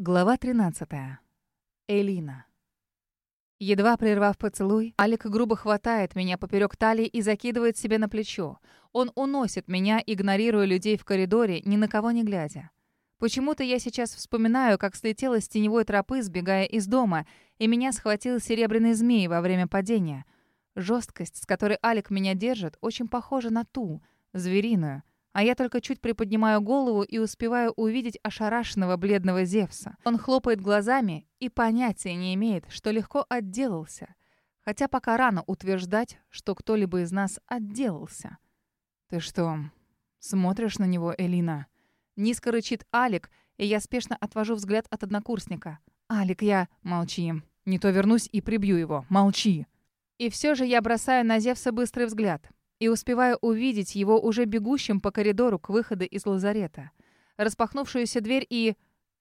Глава 13. Элина. Едва прервав поцелуй, Алик грубо хватает меня поперек талии и закидывает себе на плечо. Он уносит меня, игнорируя людей в коридоре, ни на кого не глядя. Почему-то я сейчас вспоминаю, как слетела с теневой тропы, сбегая из дома, и меня схватил серебряный змей во время падения. Жесткость, с которой Алик меня держит, очень похожа на ту, звериную, а я только чуть приподнимаю голову и успеваю увидеть ошарашенного бледного Зевса. Он хлопает глазами и понятия не имеет, что легко отделался. Хотя пока рано утверждать, что кто-либо из нас отделался. «Ты что, смотришь на него, Элина?» Низко рычит Алик, и я спешно отвожу взгляд от однокурсника. «Алик, я...» «Молчи. Не то вернусь и прибью его. Молчи!» И все же я бросаю на Зевса быстрый взгляд и успеваю увидеть его уже бегущим по коридору к выходу из лазарета. Распахнувшуюся дверь и...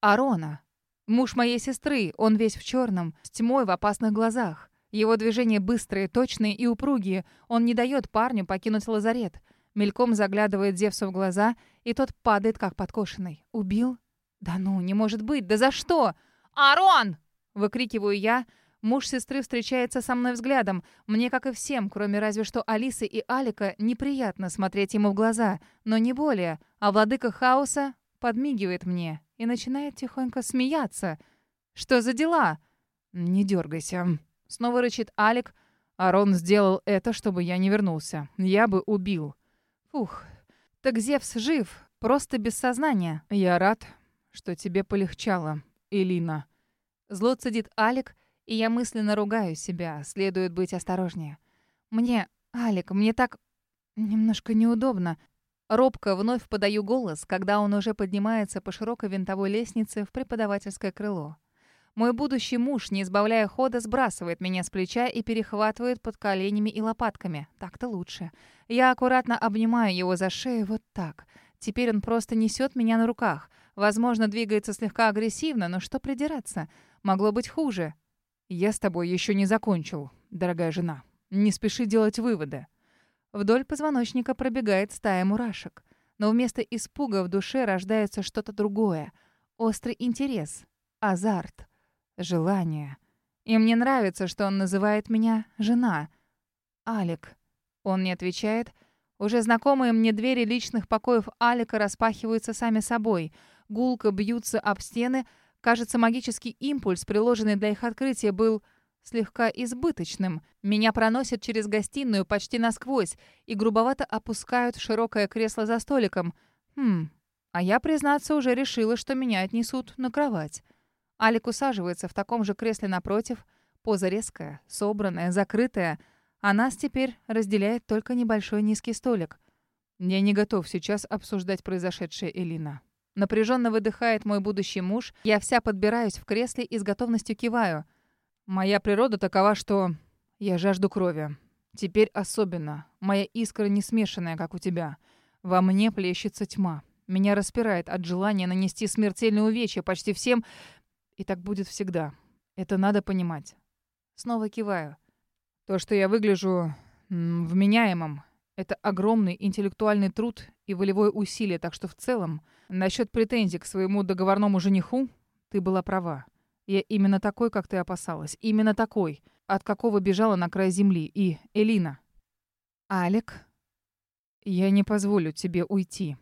Арона. Муж моей сестры, он весь в черном, с тьмой в опасных глазах. Его движения быстрые, точные и упругие. Он не дает парню покинуть лазарет. Мельком заглядывает Зевсу в глаза, и тот падает, как подкошенный. «Убил? Да ну, не может быть! Да за что?» «Арон!» — выкрикиваю я, — Муж сестры встречается со мной взглядом. Мне, как и всем, кроме разве что Алисы и Алика, неприятно смотреть ему в глаза, но не более. А владыка хаоса подмигивает мне и начинает тихонько смеяться. «Что за дела?» «Не дергайся», — снова рычит Алик. «Арон сделал это, чтобы я не вернулся. Я бы убил». «Фух, так Зевс жив, просто без сознания». «Я рад, что тебе полегчало, Элина». Зло цедит Алик, и я мысленно ругаю себя, следует быть осторожнее. Мне, Алик, мне так немножко неудобно. Робко вновь подаю голос, когда он уже поднимается по широкой винтовой лестнице в преподавательское крыло. Мой будущий муж, не избавляя хода, сбрасывает меня с плеча и перехватывает под коленями и лопатками. Так-то лучше. Я аккуратно обнимаю его за шею вот так. Теперь он просто несет меня на руках. Возможно, двигается слегка агрессивно, но что придираться? Могло быть хуже. «Я с тобой еще не закончил, дорогая жена. Не спеши делать выводы». Вдоль позвоночника пробегает стая мурашек. Но вместо испуга в душе рождается что-то другое. Острый интерес, азарт, желание. И мне нравится, что он называет меня «жена». «Алик». Он не отвечает. Уже знакомые мне двери личных покоев Алика распахиваются сами собой. Гулко бьются об стены — Кажется, магический импульс, приложенный для их открытия, был слегка избыточным. Меня проносят через гостиную почти насквозь и грубовато опускают в широкое кресло за столиком. Хм, а я, признаться, уже решила, что меня отнесут на кровать. Алик усаживается в таком же кресле напротив. Поза резкая, собранная, закрытая. А нас теперь разделяет только небольшой низкий столик. Я не готов сейчас обсуждать произошедшее, Элина. Напряженно выдыхает мой будущий муж. Я вся подбираюсь в кресле и с готовностью киваю. Моя природа такова, что я жажду крови. Теперь особенно. Моя искра не смешанная, как у тебя. Во мне плещется тьма. Меня распирает от желания нанести смертельное увечье почти всем. И так будет всегда. Это надо понимать. Снова киваю. То, что я выгляжу вменяемым, это огромный интеллектуальный труд и волевое усилие, так что в целом, насчет претензий к своему договорному жениху, ты была права. Я именно такой, как ты опасалась. Именно такой, от какого бежала на край земли. И Элина. Алек, я не позволю тебе уйти.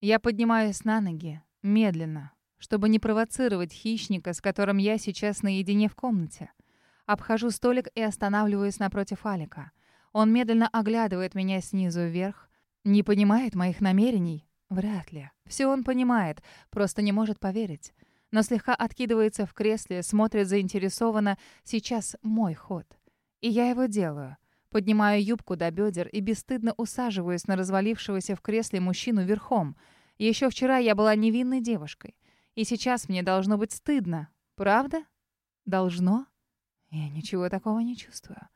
Я поднимаюсь на ноги, медленно, чтобы не провоцировать хищника, с которым я сейчас наедине в комнате. Обхожу столик и останавливаюсь напротив Алика. Он медленно оглядывает меня снизу вверх. Не понимает моих намерений? Вряд ли. Все он понимает, просто не может поверить. Но слегка откидывается в кресле, смотрит заинтересованно. Сейчас мой ход. И я его делаю. Поднимаю юбку до бедер и бесстыдно усаживаюсь на развалившегося в кресле мужчину верхом. Еще вчера я была невинной девушкой. И сейчас мне должно быть стыдно. Правда? Должно? Я ничего такого не чувствую.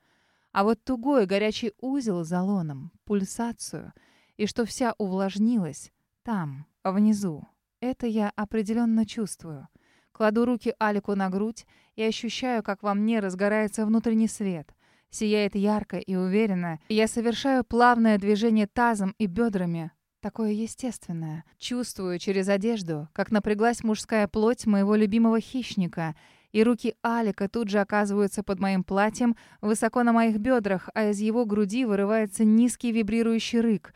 А вот тугой горячий узел за лоном, пульсацию, и что вся увлажнилась там, внизу, это я определенно чувствую. Кладу руки Алику на грудь и ощущаю, как во мне разгорается внутренний свет. Сияет ярко и уверенно, я совершаю плавное движение тазом и бедрами, Такое естественное. Чувствую через одежду, как напряглась мужская плоть моего любимого хищника, и руки Алика тут же оказываются под моим платьем, высоко на моих бедрах, а из его груди вырывается низкий вибрирующий рык.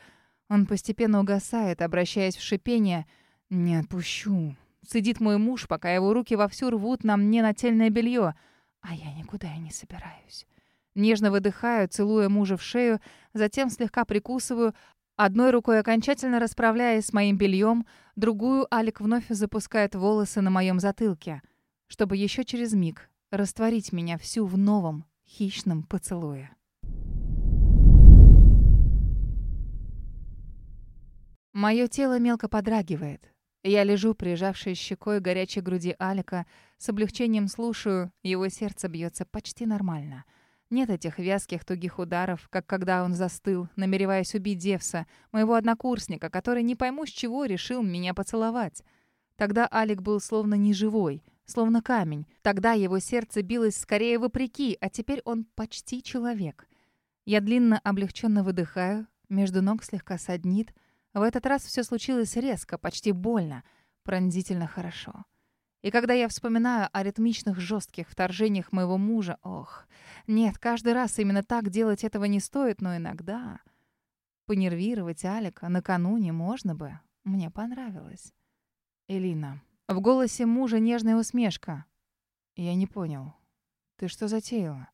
Он постепенно угасает, обращаясь в шипение. «Не отпущу». Сидит мой муж, пока его руки вовсю рвут на мне нательное белье, а я никуда и не собираюсь. Нежно выдыхаю, целуя мужа в шею, затем слегка прикусываю, одной рукой окончательно расправляясь с моим бельем, другую Алик вновь запускает волосы на моем затылке, чтобы еще через миг растворить меня всю в новом хищном поцелуе. Мое тело мелко подрагивает. Я лежу, прижавшись щекой к горячей груди Алика, с облегчением слушаю, его сердце бьется почти нормально — нет этих вязких тугих ударов, как когда он застыл, намереваясь убить Девса, моего однокурсника, который не пойму с чего решил меня поцеловать. Тогда Алик был словно неживой, словно камень. Тогда его сердце билось скорее вопреки, а теперь он почти человек. Я длинно облегченно выдыхаю, между ног слегка саднит. В этот раз все случилось резко, почти больно, пронзительно хорошо. И когда я вспоминаю о ритмичных жестких вторжениях моего мужа, ох, нет, каждый раз именно так делать этого не стоит, но иногда... Понервировать Алика накануне можно бы. Мне понравилось. Элина. В голосе мужа нежная усмешка. Я не понял. Ты что затеяла?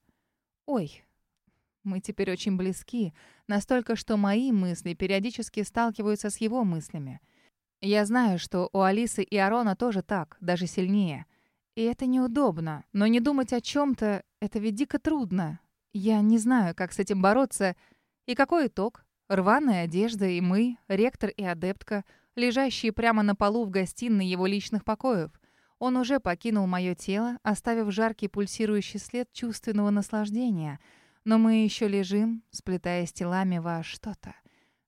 Ой, мы теперь очень близки, настолько, что мои мысли периодически сталкиваются с его мыслями. Я знаю, что у Алисы и Арона тоже так, даже сильнее. И это неудобно, но не думать о чем-то — это ведь дико трудно. Я не знаю, как с этим бороться. И какой итог? Рваная одежда и мы, ректор и адептка, лежащие прямо на полу в гостиной его личных покоев. Он уже покинул мое тело, оставив жаркий пульсирующий след чувственного наслаждения. Но мы еще лежим, сплетаясь телами во что-то.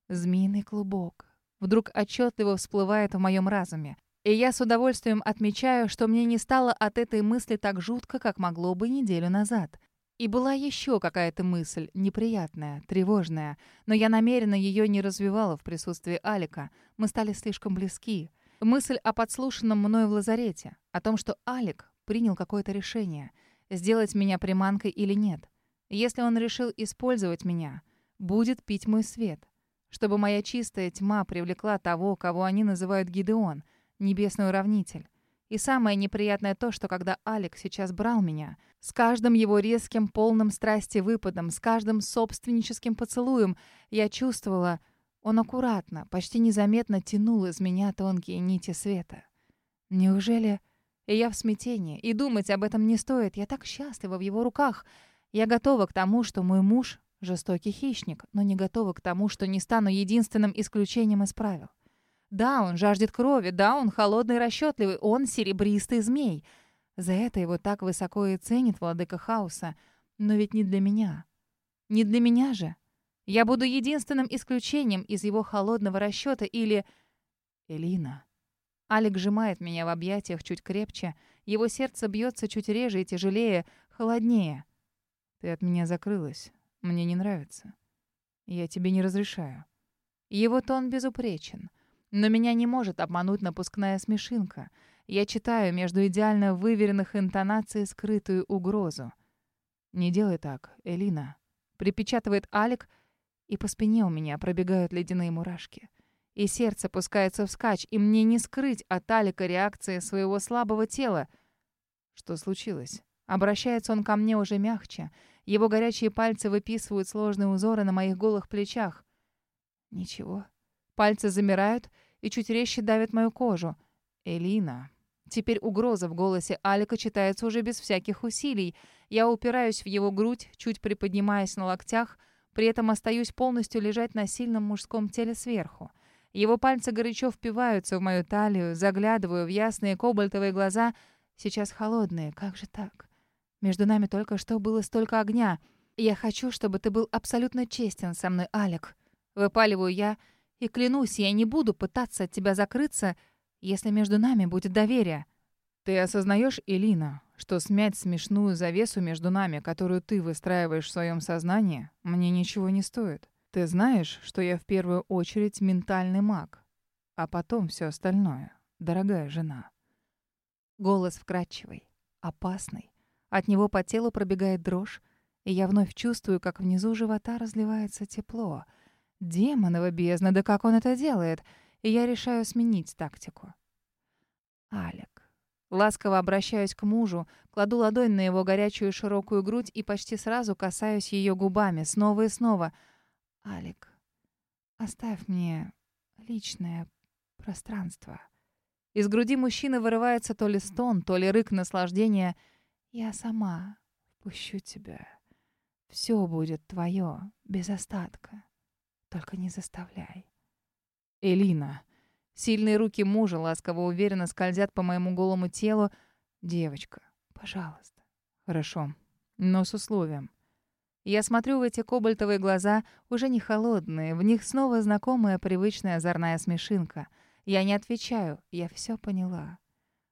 Змеиный клубок, вдруг отчетливо всплывает в моем разуме. И я с удовольствием отмечаю, что мне не стало от этой мысли так жутко, как могло бы неделю назад. И была еще какая-то мысль, неприятная, тревожная, но я намеренно ее не развивала в присутствии Алика. Мы стали слишком близки. Мысль о подслушанном мной в лазарете, о том, что Алик принял какое-то решение, сделать меня приманкой или нет. Если он решил использовать меня, будет пить мой свет чтобы моя чистая тьма привлекла того, кого они называют Гидеон, небесный уравнитель. И самое неприятное то, что когда Алекс сейчас брал меня, с каждым его резким, полным страсти выпадом, с каждым собственническим поцелуем, я чувствовала, он аккуратно, почти незаметно тянул из меня тонкие нити света. Неужели... И я в смятении, и думать об этом не стоит. Я так счастлива в его руках. Я готова к тому, что мой муж Жестокий хищник, но не готова к тому, что не стану единственным исключением из правил. Да, он жаждет крови, да, он холодный и расчетливый, он серебристый змей. За это его так высоко и ценит владыка хаоса. Но ведь не для меня. Не для меня же. Я буду единственным исключением из его холодного расчета или... Элина. Алик сжимает меня в объятиях чуть крепче. Его сердце бьется чуть реже и тяжелее, холоднее. Ты от меня закрылась. Мне не нравится. Я тебе не разрешаю. Его тон безупречен. Но меня не может обмануть напускная смешинка. Я читаю между идеально выверенных интонаций скрытую угрозу. «Не делай так, Элина», — припечатывает Алик, и по спине у меня пробегают ледяные мурашки. И сердце пускается вскачь, и мне не скрыть от Алика реакции своего слабого тела. Что случилось? Обращается он ко мне уже мягче — его горячие пальцы выписывают сложные узоры на моих голых плечах. Ничего. Пальцы замирают и чуть резче давят мою кожу. «Элина». Теперь угроза в голосе Алика читается уже без всяких усилий. Я упираюсь в его грудь, чуть приподнимаясь на локтях, при этом остаюсь полностью лежать на сильном мужском теле сверху. Его пальцы горячо впиваются в мою талию, заглядываю в ясные кобальтовые глаза, сейчас холодные, как же так? Между нами только что было столько огня. Я хочу, чтобы ты был абсолютно честен со мной, Алек. Выпаливаю я и клянусь, я не буду пытаться от тебя закрыться, если между нами будет доверие. Ты осознаешь, Элина, что смять смешную завесу между нами, которую ты выстраиваешь в своем сознании, мне ничего не стоит. Ты знаешь, что я в первую очередь ментальный маг, а потом все остальное, дорогая жена. Голос вкрадчивый, опасный. От него по телу пробегает дрожь, и я вновь чувствую, как внизу живота разливается тепло. Демонова бездна, да как он это делает? И я решаю сменить тактику. Алек. Ласково обращаюсь к мужу, кладу ладонь на его горячую широкую грудь и почти сразу касаюсь ее губами, снова и снова — Алик, оставь мне личное пространство. Из груди мужчины вырывается то ли стон, то ли рык наслаждения. Я сама впущу тебя. Все будет твое, без остатка. Только не заставляй. Элина. Сильные руки мужа ласково уверенно скользят по моему голому телу. Девочка, пожалуйста. Хорошо, но с условием. Я смотрю в эти кобальтовые глаза, уже не холодные, в них снова знакомая привычная озорная смешинка. Я не отвечаю, я все поняла.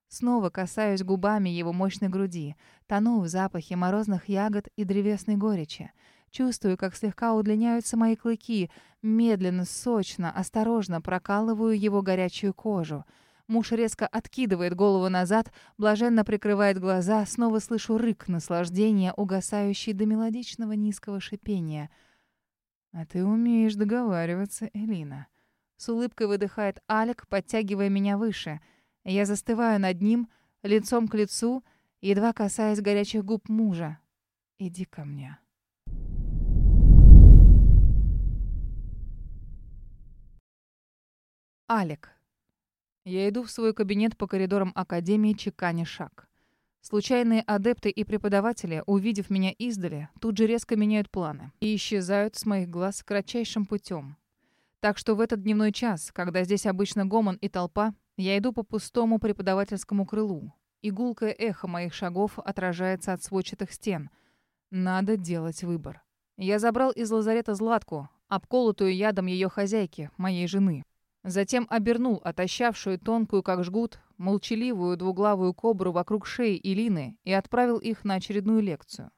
Снова касаюсь губами его мощной груди, тону в запахе морозных ягод и древесной горечи. Чувствую, как слегка удлиняются мои клыки, медленно, сочно, осторожно прокалываю его горячую кожу — Муж резко откидывает голову назад, блаженно прикрывает глаза, снова слышу рык наслаждения, угасающий до мелодичного низкого шипения. «А ты умеешь договариваться, Элина». С улыбкой выдыхает Алик, подтягивая меня выше. Я застываю над ним, лицом к лицу, едва касаясь горячих губ мужа. «Иди ко мне». Алик. Я иду в свой кабинет по коридорам Академии, чеканя шаг. Случайные адепты и преподаватели, увидев меня издали, тут же резко меняют планы и исчезают с моих глаз кратчайшим путем. Так что в этот дневной час, когда здесь обычно гомон и толпа, я иду по пустому преподавательскому крылу. И гулкое эхо моих шагов отражается от сводчатых стен. Надо делать выбор. Я забрал из лазарета Златку, обколотую ядом ее хозяйки, моей жены. Затем обернул отощавшую тонкую, как жгут, молчаливую двуглавую кобру вокруг шеи Илины и отправил их на очередную лекцию.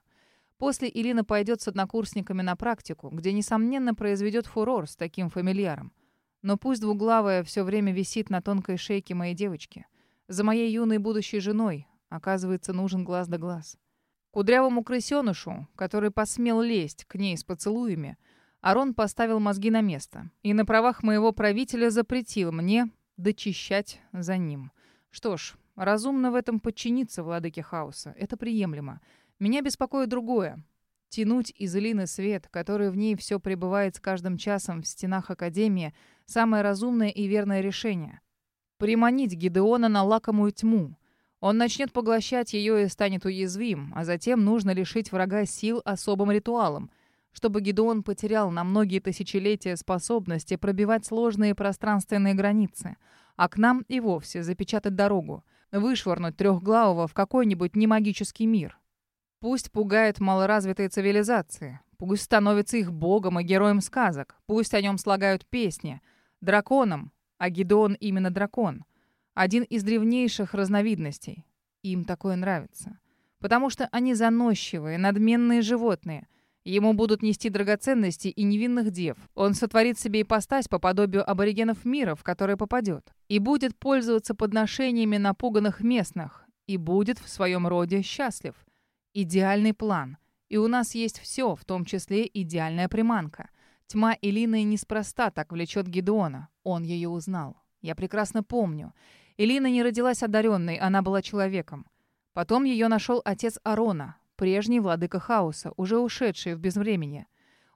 После Илина пойдет с однокурсниками на практику, где, несомненно, произведет фурор с таким фамильяром. Но пусть двуглавая все время висит на тонкой шейке моей девочки. За моей юной будущей женой, оказывается, нужен глаз да глаз. Кудрявому крысенышу, который посмел лезть к ней с поцелуями, — Арон поставил мозги на место и на правах моего правителя запретил мне дочищать за ним. Что ж, разумно в этом подчиниться владыке хаоса. Это приемлемо. Меня беспокоит другое. Тянуть из Элины свет, который в ней все пребывает с каждым часом в стенах Академии, самое разумное и верное решение. Приманить Гидеона на лакомую тьму. Он начнет поглощать ее и станет уязвим, а затем нужно лишить врага сил особым ритуалом — чтобы Гедеон потерял на многие тысячелетия способности пробивать сложные пространственные границы, а к нам и вовсе запечатать дорогу, вышвырнуть трехглавого в какой-нибудь немагический мир. Пусть пугает малоразвитые цивилизации, пусть становится их богом и героем сказок, пусть о нем слагают песни, драконом, а Гедеон именно дракон, один из древнейших разновидностей. Им такое нравится. Потому что они заносчивые, надменные животные — Ему будут нести драгоценности и невинных дев. Он сотворит себе ипостась по подобию аборигенов мира, в который попадет. И будет пользоваться подношениями напуганных местных. И будет в своем роде счастлив. Идеальный план. И у нас есть все, в том числе идеальная приманка. Тьма Элины неспроста так влечет Гедеона. Он ее узнал. Я прекрасно помню. Элина не родилась одаренной, она была человеком. Потом ее нашел отец Арона, прежний владыка хаоса, уже ушедший в безвременье.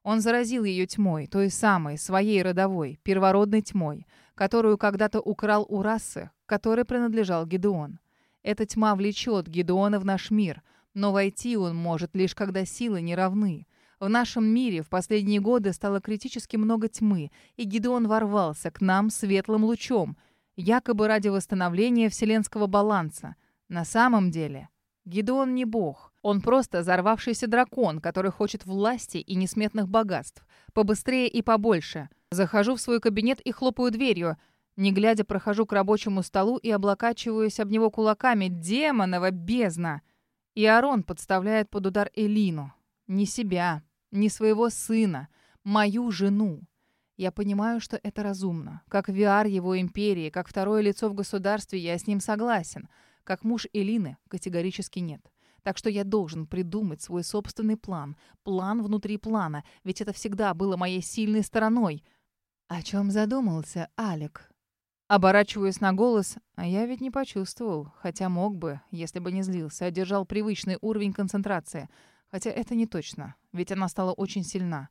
Он заразил ее тьмой, той самой, своей родовой, первородной тьмой, которую когда-то украл у расы, которой принадлежал Гедеон. Эта тьма влечет Гедеона в наш мир, но войти он может лишь когда силы не равны. В нашем мире в последние годы стало критически много тьмы, и Гедеон ворвался к нам светлым лучом, якобы ради восстановления вселенского баланса. На самом деле Гедеон не бог. Он просто взорвавшийся дракон, который хочет власти и несметных богатств. Побыстрее и побольше. Захожу в свой кабинет и хлопаю дверью. Не глядя, прохожу к рабочему столу и облокачиваюсь об него кулаками. Демонова бездна! И Арон подставляет под удар Элину. Не себя, не своего сына. Мою жену. Я понимаю, что это разумно. Как VR его империи, как второе лицо в государстве, я с ним согласен. Как муж Элины категорически нет. Так что я должен придумать свой собственный план. План внутри плана, ведь это всегда было моей сильной стороной. О чем задумался Алек? Оборачиваюсь на голос, а я ведь не почувствовал, хотя мог бы, если бы не злился, одержал привычный уровень концентрации. Хотя это не точно, ведь она стала очень сильна.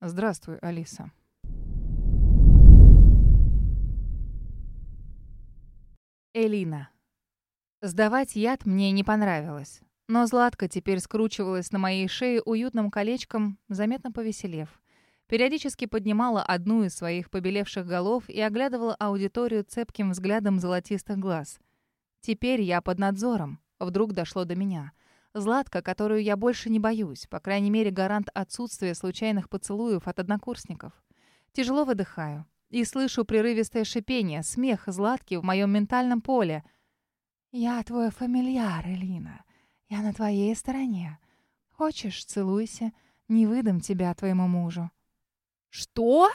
Здравствуй, Алиса. Элина. Сдавать яд мне не понравилось. Но Златка теперь скручивалась на моей шее уютным колечком, заметно повеселев. Периодически поднимала одну из своих побелевших голов и оглядывала аудиторию цепким взглядом золотистых глаз. Теперь я под надзором. Вдруг дошло до меня. Златка, которую я больше не боюсь, по крайней мере, гарант отсутствия случайных поцелуев от однокурсников. Тяжело выдыхаю. И слышу прерывистое шипение, смех Златки в моем ментальном поле. «Я твой фамильяр, Элина. Я на твоей стороне. Хочешь, целуйся. Не выдам тебя твоему мужу». «Что?»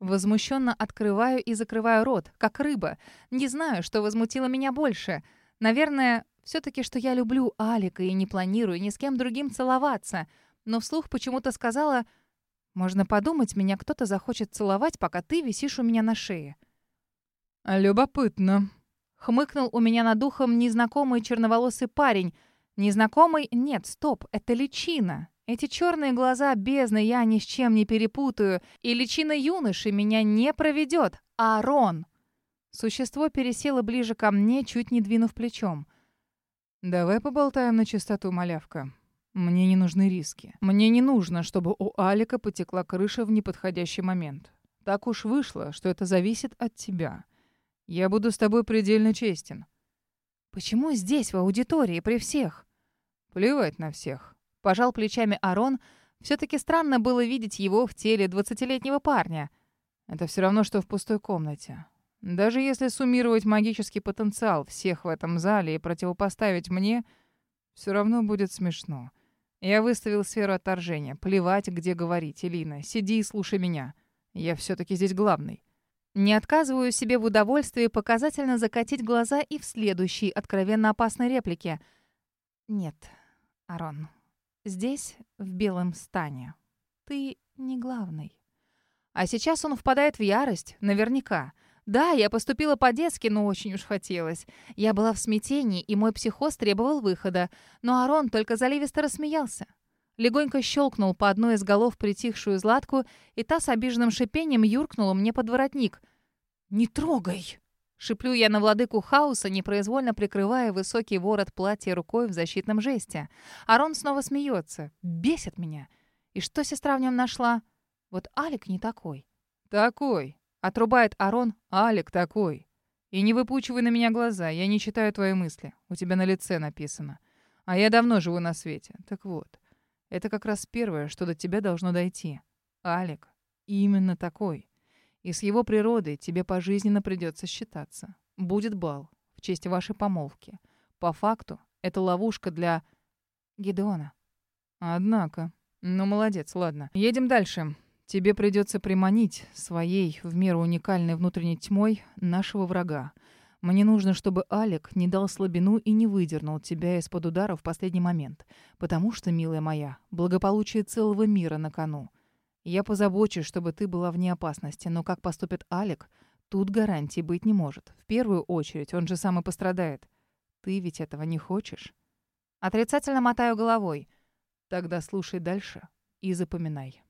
Возмущенно открываю и закрываю рот, как рыба. Не знаю, что возмутило меня больше. Наверное, все-таки, что я люблю Алика и не планирую ни с кем другим целоваться. Но вслух почему-то сказала, «Можно подумать, меня кто-то захочет целовать, пока ты висишь у меня на шее». «Любопытно», — хмыкнул у меня над ухом незнакомый черноволосый парень — Незнакомый? Нет, стоп, это личина. Эти черные глаза бездны я ни с чем не перепутаю. И личина юноши меня не проведет. Арон. Существо пересело ближе ко мне, чуть не двинув плечом. «Давай поболтаем на чистоту, малявка. Мне не нужны риски. Мне не нужно, чтобы у Алика потекла крыша в неподходящий момент. Так уж вышло, что это зависит от тебя. Я буду с тобой предельно честен». «Почему здесь, в аудитории, при всех?» Плевать на всех. Пожал плечами Арон. Все-таки странно было видеть его в теле двадцатилетнего парня. Это все равно, что в пустой комнате. Даже если суммировать магический потенциал всех в этом зале и противопоставить мне, все равно будет смешно. Я выставил сферу отторжения. Плевать, где говорить, Элина. Сиди и слушай меня. Я все-таки здесь главный. Не отказываю себе в удовольствии показательно закатить глаза и в следующей откровенно опасной реплике. Нет, Арон, здесь, в белом стане, ты не главный. А сейчас он впадает в ярость, наверняка. Да, я поступила по-детски, но очень уж хотелось. Я была в смятении, и мой психоз требовал выхода. Но Арон только заливисто рассмеялся. Легонько щелкнул по одной из голов притихшую Златку, и та с обиженным шипением юркнула мне под воротник. «Не трогай!» Шиплю я на владыку хаоса, непроизвольно прикрывая высокий ворот платья рукой в защитном жесте. Арон снова смеется. Бесит меня. И что сестра в нем нашла? Вот Алик не такой. «Такой!» — отрубает Арон. «Алик такой!» «И не выпучивай на меня глаза, я не читаю твои мысли. У тебя на лице написано. А я давно живу на свете. Так вот, это как раз первое, что до тебя должно дойти. Алик именно такой. И с его природой тебе пожизненно придется считаться. Будет бал в честь вашей помолвки. По факту, это ловушка для Гидеона. Однако. Ну, молодец, ладно. Едем дальше. Тебе придется приманить своей, в меру уникальной внутренней тьмой, нашего врага. Мне нужно, чтобы Алик не дал слабину и не выдернул тебя из-под удара в последний момент. Потому что, милая моя, благополучие целого мира на кону. Я позабочусь, чтобы ты была вне опасности, но как поступит Алик, тут гарантии быть не может. В первую очередь, он же сам и пострадает. Ты ведь этого не хочешь? Отрицательно мотаю головой. Тогда слушай дальше и запоминай.